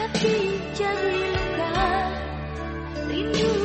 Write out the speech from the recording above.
hati jadi luka rindu.